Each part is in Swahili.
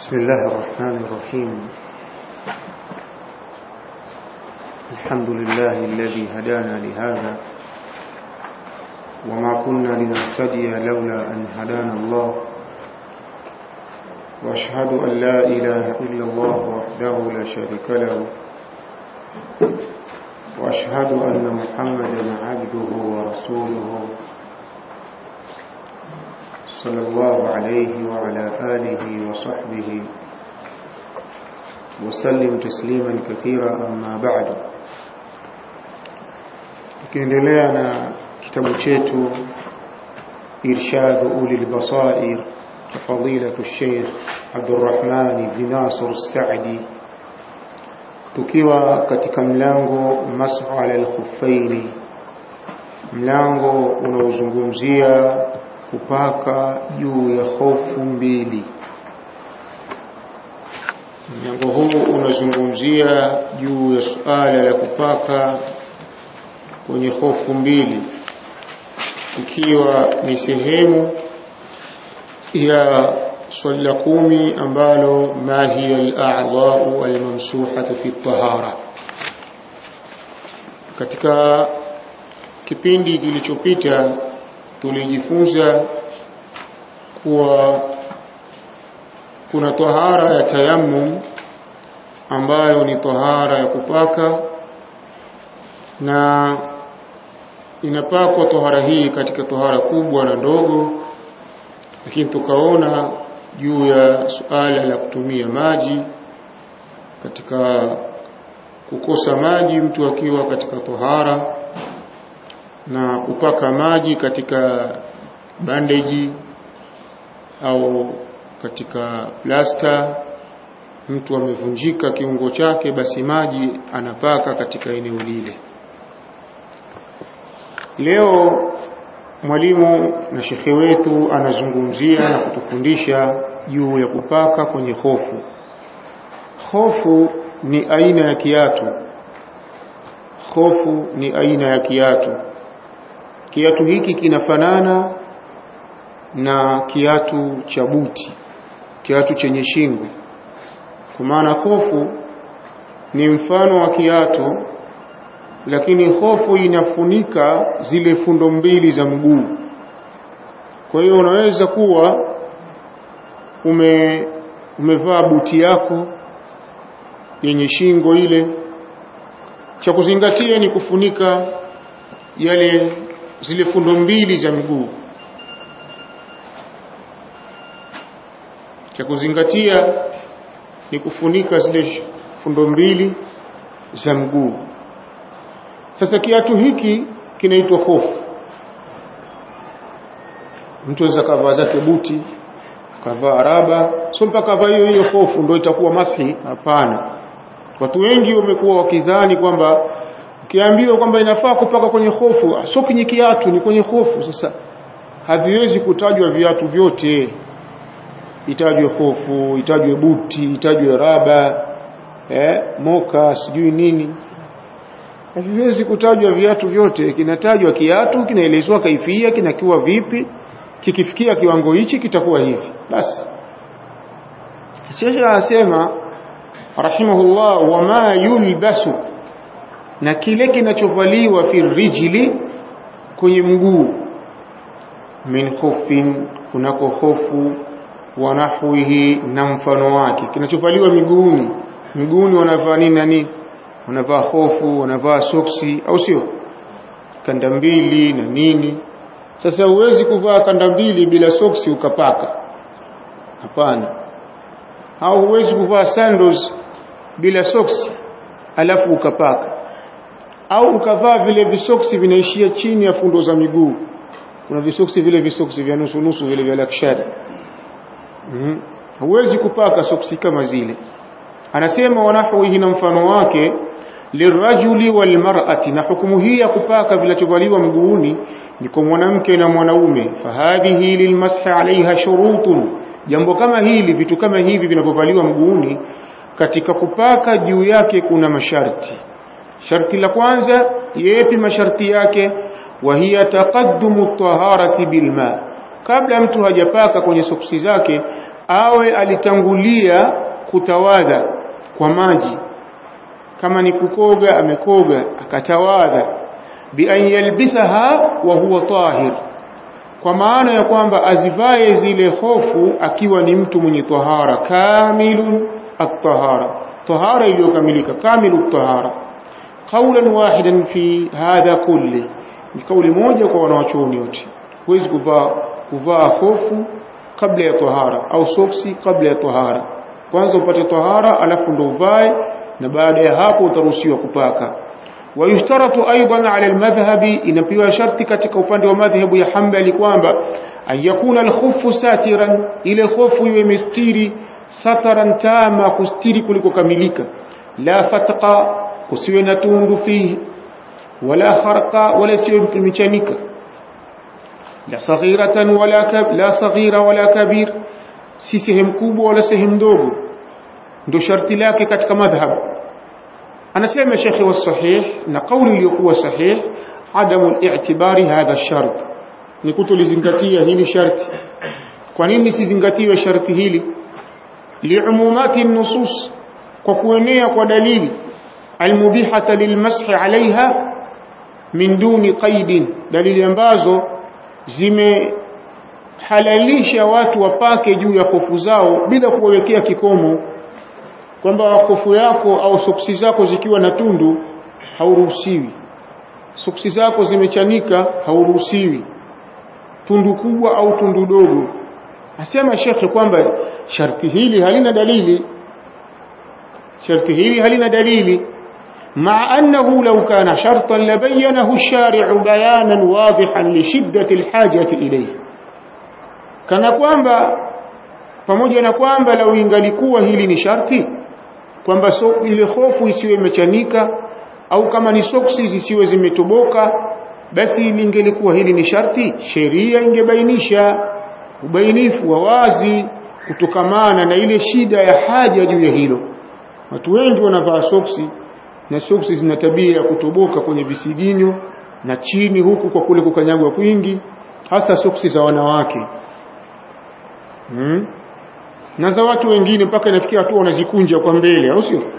بسم الله الرحمن الرحيم. الحمد لله الذي هدانا لهذا وما كنا لنهتدي لولا أن هدانا الله. وأشهد أن لا إله إلا الله وحده لا شريك له. وأشهد أن محمدا عبده ورسوله. صلى الله عليه وعلى آله وصحبه وسلم تسليما كثيرا أما بعد. لكن لدينا كتاب شيتو إرشاد أولي البصائر كفضيلة الشيخ عبد الرحمن بن ناصر السعدي تكيوا كتكم لانغو مسح على الخفين ملانغو ونوزنغومزيا kupaka juu ya hofu mbili. Mlango huu unazungumzia juu ya suala la kupaka kwenye hofu mbili ikiwa ni sehemu ya swali la kumi ambalo ma hiya al-a'dha'u fi at-tahara? Katika kipindi kilichopita tulijifunza kuwa kuna tahara ya tayammum ambayo ni tahara ya kupaka na inapakwa tahara hii katika tahara kubwa na ndogo lakini tukaona juu ya suala la kutumia maji katika kukosa maji mtu akiwa katika tohara na kupaka maji katika bandeji au katika plasta mtu amevunjika kiungo chake basi maji anapaka katika eneo lile. Leo mwalimu na shekhe wetu anazungumzia na kutufundisha juu ya kupaka kwenye hofu. Hofu ni aina ya kiatu. Hofu ni aina ya kiatu kiatu hiki kinafanana na kiatu cha buti kiatu chenye shingo. Kwa maana hofu ni mfano wa kiatu lakini hofu inafunika zile fundo mbili za mguu. Kwa hiyo unaweza kuwa ume umevaa buti yako yenye shingo ile. Cha kuzingatia ni kufunika yale zile fundo mbili za miguu. Cha kuzingatia ni kufunika zile fundo mbili za mguu. Sasa kiatu hiki kinaitwa hofu. Mtu anaweza kavaa zake buti kavaa araba sio mpaka kavaa hiyo hiyo hofu ndio itakuwa mashi hapana. Watu wengi wamekuwa wakidhani kwamba ukiambiwa kwamba inafaa kupaka kwenye hofu sio kwenye kiatu ni kwenye hofu. Sasa haviwezi kutajwa viatu vyote. Itajwe hofu itajwe buti itajwe raba eh, moka sijui nini. Haviwezi kutajwa viatu vyote. Kinatajwa kiatu kinaelezwa kaifia kinakiwa vipi kikifikia kiwango hichi kitakuwa hivi. Basi. Sheikh anasema rahimahullah wama yulbasu na kile kinachovaliwa fi rijli kwenye mguu. Min khufin kunako hofu wa nahwihi na mfano wake. Kinachovaliwa miguuni. Miguuni wanavaa nini nani wanavaa hofu wanavaa soksi au sio? Kanda mbili na nini? Sasa huwezi kuvaa kanda mbili bila soksi ukapaka. Hapana. Au huwezi kuvaa sandals bila soksi alafu ukapaka au ukavaa vile visoksi vinaishia chini ya fundo za miguu. Kuna visoksi vile visoksi vya nusu nusu vile vya lakshada. Mm. huwezi -hmm. kupaka soksi kama zile. Anasema wanahwihi na mfano wake lirajuli walmar'ati na hukumu hii ya kupaka vinachovaliwa mguuni ni kwa mwanamke na mwanaume. Fahadhihi lilmashi alaiha shurutun. Jambo kama hili vitu kama hivi vinavyovaliwa mguuni katika kupaka juu yake kuna masharti sharti la kwanza yepi masharti yake wa hiya taqaddumu taharati bilma kabla mtu hajapaka kwenye soksi zake awe alitangulia kutawadha kwa maji. Kama ni kukoga amekoga akatawadha. Bi an yalbisaha wa huwa tahir. Kwa maana ya kwamba azivae zile hofu akiwa ni mtu mwenye tahara. Kamilun at-tahara. Tahara iliyokamilika. Kamilu at-tahara qawlan wahidan fi hadha kulli ni kauli moja kwa wanawachuoni wote huwezi kuvaa kuvaa hofu kabla ya tahara au soksi kabla ya tahara kwanza upate tahara alafu ndo uvae na baada ya hapo utaruhusiwa kupaka ويشترط أيضا على المذهب inapewa sharti katika upande wa madhhabu ya Hanbali kwamba ayakuna alkhuffu satiran ile khofu iwe mistiri sataran tama kustiri kuliko kamilika la fatqa kusiwe na tundu fihi wala kharqa wala siwe mtumichanika la saghiratan wala kab la saghira wala kabir si sehemu kubwa wala sehemu ndogo ndio sharti lake katika madhhabu anasema shekhi wa sahih na kauli iliyokuwa sahih adamu al-i'tibari hadha shart ni kutolizingatia hili sharti kwa nini sizingatiwe sharti hili liumumati nusus kwa kuenea kwa dalili almubihata lilmashi alaiha min duni qaidin dalili ambazo zimehalalisha watu wapake juu ya hofu zao bila kuwawekea kikomo kwamba hofu yako au soksi zako zikiwa na tundu hauruhusiwi. Soksi zako zimechanika hauruhusiwi. Tundu kubwa au tundu dogo. Asema shekhe kwamba sharti hili halina dalili. Sharti hili halina dalili مع أنه لو كان شرطا لبينه الشارع بيانا واضحا لشدة الحاجة إليه كان kwamba pamoja na kwamba lau ingalikuwa hili ni sharti kwamba so, ile hofu isiwe imechanika au kama ni soksi zisiwe zimetoboka basi lingelikuwa hili ni sharti sheria ingebainisha ubainifu wa wazi kutokamana na ile shida ya haja juu ya hilo watu wengi wanavaa soksi na soksi zina tabia ya kutoboka kwenye visiginyo na chini huku kwa kule kukanyagwa kwingi hasa soksi za wanawake. Hmm? na za watu wengine mpaka inafikia hatua wanazikunja kwa mbele au sio?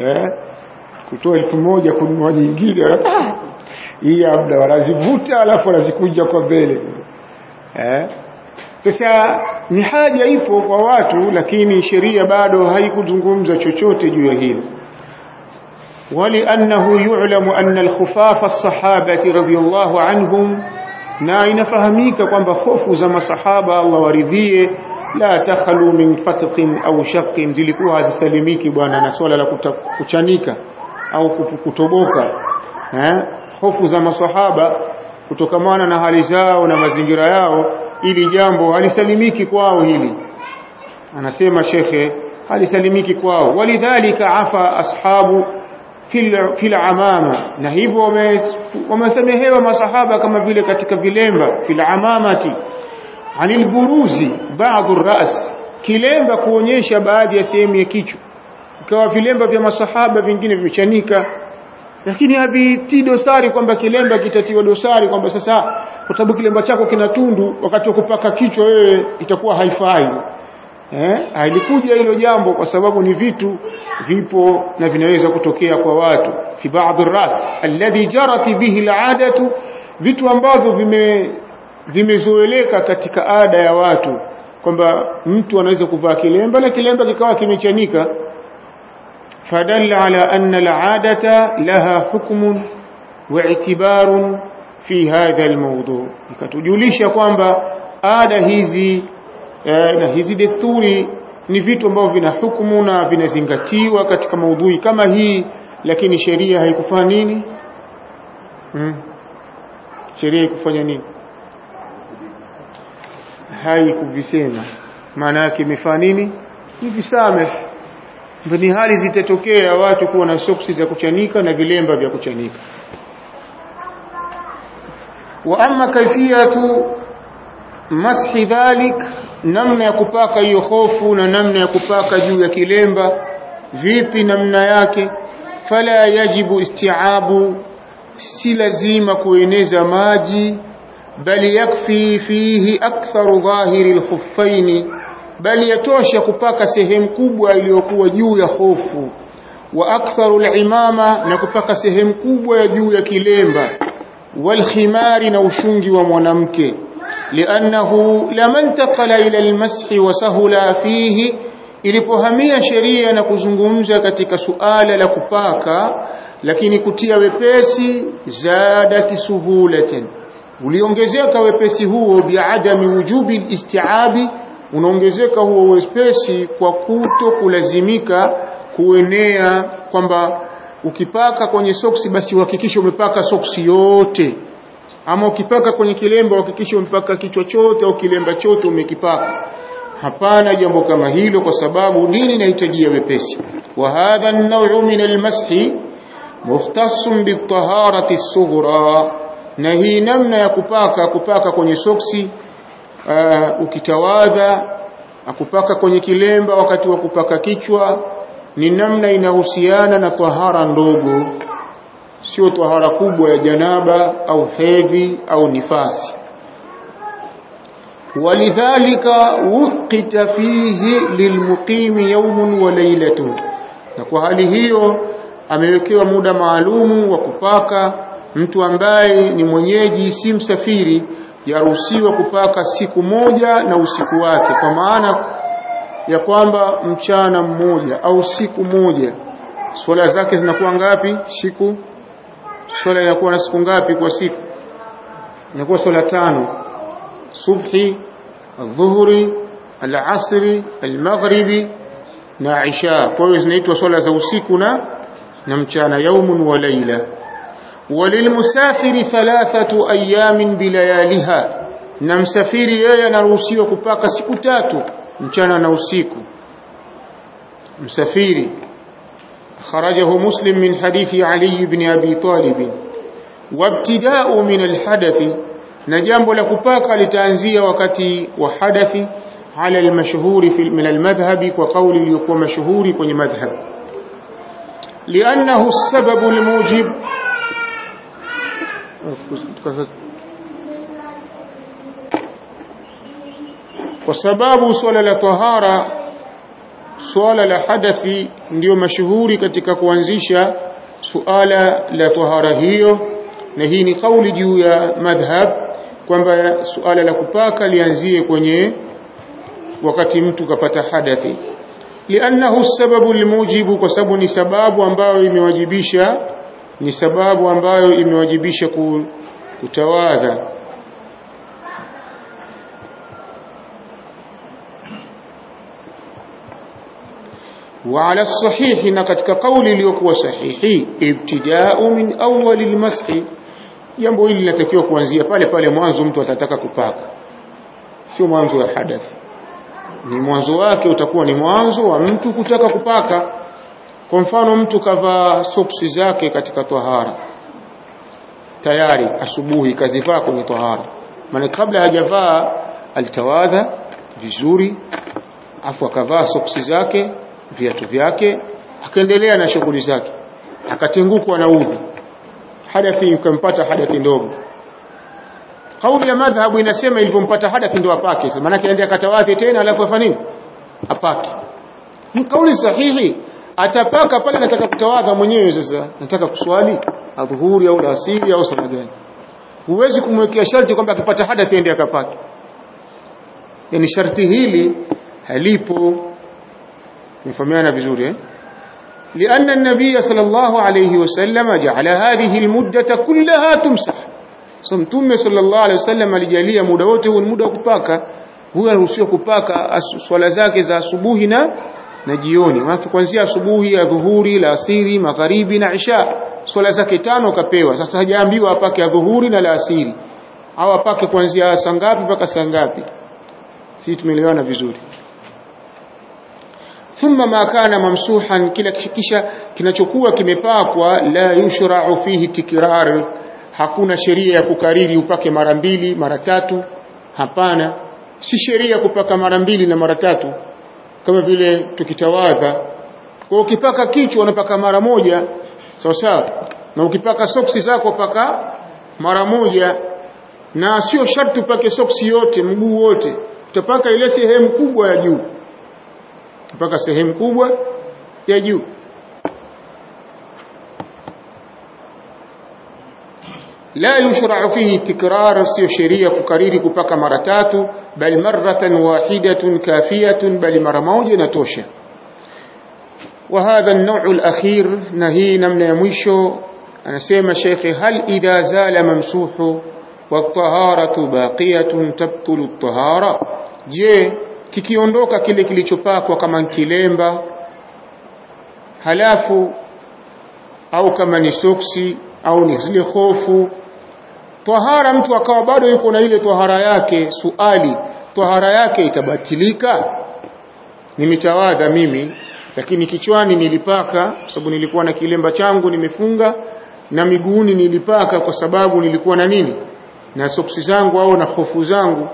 Eh? Kutoa elfu moja kununua nyingine. Hii labda wanazivuta alafu wanazikunja kwa mbele. Eh sasa ni haja ipo kwa watu lakini sheria bado haikuzungumza chochote juu ya hilo ولأنه يعلم أن الخفاف الصحابة رضي الله عنهم na inafahamika kwamba hofu za masahaba Allah waridhie la takhalu min fatqin au shaqqin zilikuwa hazisalimiki bwana na swala la kuchanika au kutoboka eh hofu za masahaba kutokamana na hali zao na mazingira yao ili jambo halisalimiki kwao hili. Anasema shekhe halisalimiki kwao. Walidhalika afa ashabu fil amama. Na hivyo wamesamehewa masahaba kama vile katika vilemba fil amamati. Anil buruzi baadhi ras kilemba kuonyesha baadhi ya sehemu ya kichwa. Ikawa vilemba vya masahaba vingine vimechanika lakini havitii dosari kwamba kilemba kitatiwa dosari kwamba sasa kwa sababu kilemba chako kina tundu wakati wa kupaka kichwa wewe itakuwa haifai. Eh? Halikuja hilo jambo kwa sababu ni vitu vipo na vinaweza kutokea kwa watu. Fi badhi ras alladhi jarat bihi al'adatu vitu ambavyo vime vimezoeleka katika ada ya watu. Kwamba mtu anaweza kuvaa kilemba na kilemba kikawa kimechanika fadalla ala anna al'adata laha hukmun واعتبار في هذا الموضوع ikatujulisha kwamba ada hizi eh, na hizi desturi ni vitu ambavyo vina hukumu na vinazingatiwa katika maudhui kama hii lakini sheria haikufanya nini hmm. sheria haikufanya nini haikuvisema maana yake imefanya nini ni visameh ni hali zitatokea watu kuwa na soksi za kuchanika na vilemba vya kuchanika. Wa amma kaifiyatu mashi dhalik namna ya kupaka hiyo hofu na namna ya kupaka juu ya kilemba vipi namna yake? Fala yajibu isti'abu si lazima kueneza maji bali yakfi fihi aktharu dhahiri alkhuffaini bali yatosha kupaka sehemu kubwa iliyokuwa juu ya hofu wa aktharu alimama na kupaka sehemu kubwa ya juu ya kilemba walkhimari na ushungi wa mwanamke. Liannahu laman taqala ila almashi wa sahula fihi ilipohamia sheria na kuzungumza katika suala la kupaka lakini kutia wepesi zadati suhulatan uliongezeka wepesi huo biadami wujubi istiabi unaongezeka huo wepesi kwa kuto kulazimika kuenea kwamba ukipaka kwenye soksi basi uhakikishe umepaka soksi yote. Ama ukipaka kwenye kilemba uhakikishe umepaka kichwa chote au kilemba chote umekipaka. Hapana jambo kama hilo kwa sababu dini inahitajia wepesi. Wa hadha an-naw'u min al-mashi mukhtassun bit-taharati as-sughra na hii namna ya kupaka kupaka kwenye soksi uh, ukitawadha akupaka kwenye kilemba wakati wa kupaka kichwa ni namna inahusiana na tahara ndogo. Sio tahara kubwa ya janaba au hedhi au nifasi. Walidhalika wuqita fihi lilmuqimi yawmun wa laylatun na kwa hali hiyo amewekewa muda maalumu wa kupaka. Mtu ambaye ni mwenyeji si msafiri yaruhusiwa kupaka siku moja na usiku wake kwa maana ya kwamba mchana mmoja au siku moja. Swala zake zinakuwa ngapi? Siku. Swala inakuwa na siku ngapi kwa siku? Inakuwa swala tano. Subhi adhuhuri alasri almaghribi na isha. Kwa hiyo zinaitwa swala za usiku na na mchana. Yaumun wa laila وللمسافر ثلاثة أيام بلياليها. نمسافر يايا نروسي وكباك سكتات نشانا نوسيك مسافر خرجه مسلم من حديث علي بن أبي طالب. وابتداء من الحدث نجامب لكباك لتأنزي وكتي وحدث على المشهور في من المذهب وقول يقوم مشهور كن مذهب لأنه السبب الموجب kwa sababu swala la tahara swala la hadathi ndio mashuhuri katika kuanzisha suala la tahara hiyo na hii ni kauli juu ya madhhab kwamba suala la kupaka lianzie kwenye wakati mtu kapata hadathi. Liannahu sababu almujibu kwa sababu ni sababu ambayo imewajibisha ni sababu ambayo imewajibisha kutawadha وعلى الصحيح نكتك قول ليكو صحيحي ابتداء من أول المسح jambo hili linatakiwa kuanzia pale pale mwanzo mtu atataka kupaka sio mwanzo wa hadathi ni mwanzo wake utakuwa ni mwanzo wa mtu kutaka kupaka kwa mfano mtu kavaa soksi zake katika tohara tayari asubuhi kazivaa kwenye tohara. Maana kabla hajavaa alitawadha vizuri afu akavaa soksi zake viatu vyake akaendelea na shughuli zake akatengukwa na udhi. Hadathi ukampata hadathi ndogo. Kauli ya madhhabu inasema ilivyompata hadathi ndio apake. Maana yake aende akatawadhi tena alafu afanye nini? Apake. Ni kauli sahihi atapaka pale nataka kutawadha mwenyewe sasa nataka kuswali adhuhuri au asiri au sana gani huwezi kumwekea sharti kwamba akipata hadathi aende akapake yani sharti hili halipo نفهمنا vizuri eh لأن النبي صلى الله عليه وسلم جعل هذه المدة كلها تمسح سمتم صلى الله عليه وسلم alijalia muda wote huu muda wa kupaka huwa anaruhusiwa kupaka swala zake za asubuhi na na jioni. Maana kuanzia asubuhi ya dhuhuri la asiri magharibi na isha. Swala zake tano kapewa. Sasa hajaambiwa apake ya dhuhuri na la asiri. Au apake kuanzia saa ngapi mpaka saa ngapi? Sisi tumeelewana vizuri. Thumma ma kana mamsuhan kila kisha kinachokuwa kimepakwa la yushra'u fihi tikrar. Hakuna sheria ya kukariri upake mara mbili mara tatu. Hapana. Si sheria kupaka mara mbili na mara tatu kama vile tukitawadha kwa ukipaka kichwa unapaka mara moja sawa sawa. Na ukipaka soksi zako paka mara moja. Na sio sharti upake soksi yote mguu wote. Utapaka ile sehemu kubwa ya juu. Utapaka sehemu kubwa ya juu لا يشرع فيه تكرار الشريعة كريري كباك مرتات بل مرة واحدة كافية بل مرة مرموج نتوشة وهذا النوع الأخير نهينا من يمشو أنا سيما شيخي هل إذا زال ممسوح والطهارة باقية تبطل الطهارة؟ جي كي يندوك كل كلي شباك وكمان كليمبا هلافو أو كمان سوكسي أو نزل خوفو tahara mtu akawa bado yuko na ile tahara yake suali tahara yake itabatilika? Nimetawadha mimi lakini kichwani nilipaka kwa sababu nilikuwa na kilemba changu nimefunga na miguuni nilipaka kwa sababu nilikuwa na nini? Na soksi zangu au na hofu zangu.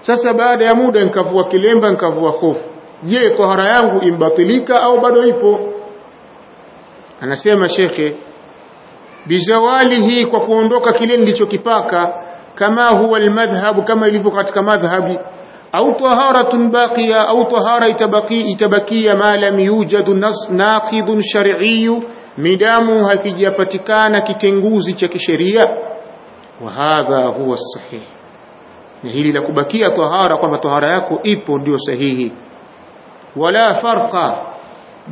Sasa baada ya muda nikavua kilemba nikavua hofu. Je tahara yangu imbatilika au bado ipo? Anasema shekhe bizawalihi kwa kuondoka kile nilichokipaka kama huwa almadhhab kama ilivyo katika madhhabi. Au taharatun baqiya au tahara itabaki itabakia ma lam yujad naqidun shar'i midamu hakijapatikana kitenguzi cha kisheria. Wa hadha huwa sahih. Na hili la kubakia tahara kwamba tahara yako ipo ndio sahihi. Wala farqa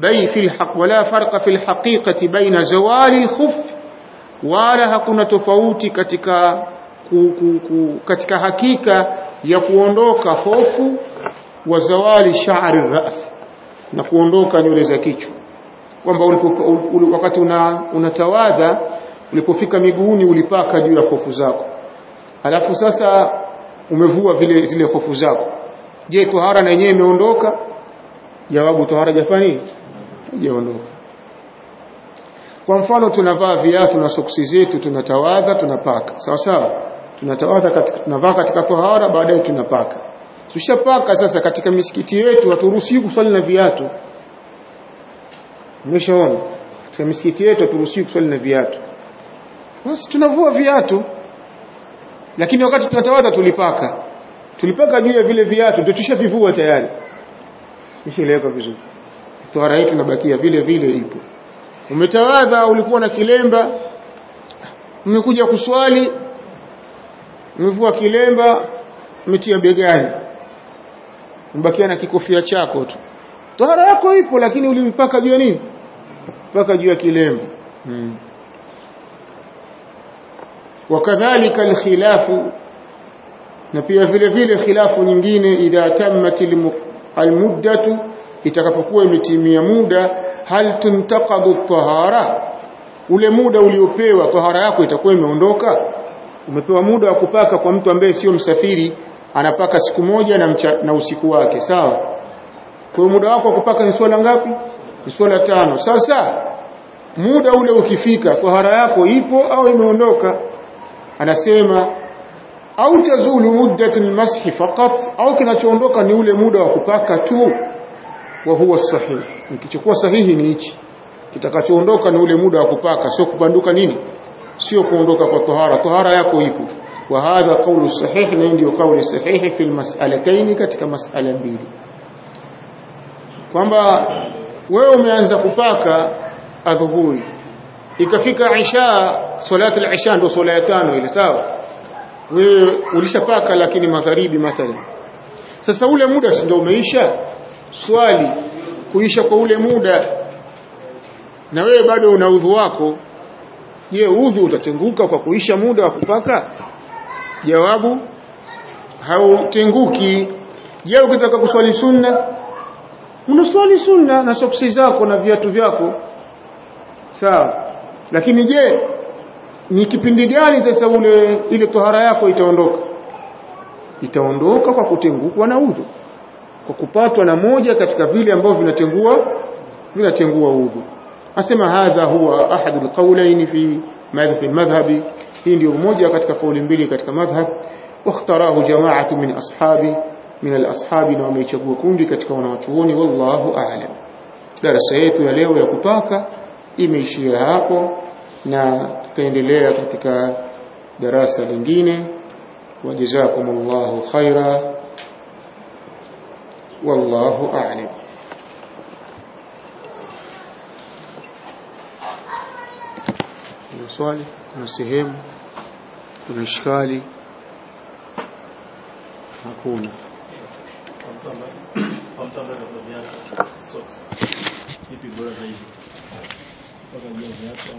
bay fi alhaq wala farqa fi alhaqiqati baina zawali alkhuf wala hakuna tofauti katika ku, ku, ku, katika hakika ya kuondoka hofu wa zawali sha'ri ras na kuondoka nywele za kichwa. Kwamba wakati una unatawadha ulipofika miguuni ulipaka juu ya hofu zako. Alafu sasa umevua vile zile hofu zako. Je tohara na yenyewe imeondoka? Jawabu tohara jafani haijaondoka kwa mfano tunavaa viatu na soksi zetu tunatawadha tunapaka. Sawa sawa? Tunatawadha katika tunavaa katika tohara baadaye tunapaka. Tushapaka sasa katika misikiti yetu haturuhusiwi kuswali na viatu. Umeshaona? Katika misikiti yetu haturuhusiwi kuswali na viatu. Basi tunavua viatu. Lakini wakati tunatawadha tulipaka. Tulipaka juu ya vile viatu ndio tushavivua tayari. Nishaeleweka vizuri. Tohara yetu inabakia vile vile ipo umetawadha ulikuwa na kilemba. Umekuja kuswali. Umevua kilemba. Umetia begani umebakia na kikofia chako tu. Tohara yako ipo lakini ulimpaka juu nini? Mpaka juu ya kilemba. Hmm. wakadhalika alkhilafu. Na pia vile vile khilafu nyingine idha tammat almuddatu itakapokuwa imetimia muda hal tuntaqadu tahara? Ule muda uliopewa tahara yako itakuwa imeondoka? Umepewa muda wa kupaka kwa mtu ambaye sio msafiri anapaka siku moja na, mcha, na usiku wake sawa? Kwa muda wako wa kupaka ni swala ngapi? Ni swala tano. Sasa muda ule ukifika tahara yako ipo au imeondoka? Anasema au tazulu muddatul mashi faqat au kinachoondoka ni ule muda wa kupaka tu wa huwa sahih. Nikichukua sahihi ni hichi. Kitakachoondoka ni ule muda wa kupaka sio kubanduka nini? Sio kuondoka kwa tohara. Tohara yako ipo. Wa hadha qawlu sahih na ndio kauli sahihi fi almas'alatayn katika mas'ala mbili. Kwamba wewe umeanza kupaka adhuhuri. Ikafika isha salatu al-isha ndio swala ya tano ile sawa? Wewe ulishapaka lakini magharibi mathalan. Sasa ule muda si ndio umeisha swali kuisha kwa ule muda. Na wewe bado una udhu wako. Je udhu utatenguka kwa kuisha muda wa kupaka? Jawabu hautenguki. Je ukitaka kuswali sunna? Unaswali sunna na soksi zako na viatu vyako. Sawa. Lakini je ni kipindi gani sasa ule ile tohara yako itaondoka? Itaondoka kwa kutengukwa na udhu kwa kupatwa na moja katika vile ambavyo vinatengua vinatengua udhu. Asema hadha huwa ahadul qawlaini fi madhhabi madhhabi hii ndio moja katika kauli mbili katika madhhab. Wakhtarahu jamaatu min ashabi min alashabi na wameichagua kundi katika wanawachuoni wallahu a'lam. Darasa yetu ya leo ya kupaka imeishia hapo na tutaendelea katika darasa lingine. Wajazakumullahu khaira والله أعلم. صالح نسهم ونشكالي hakuna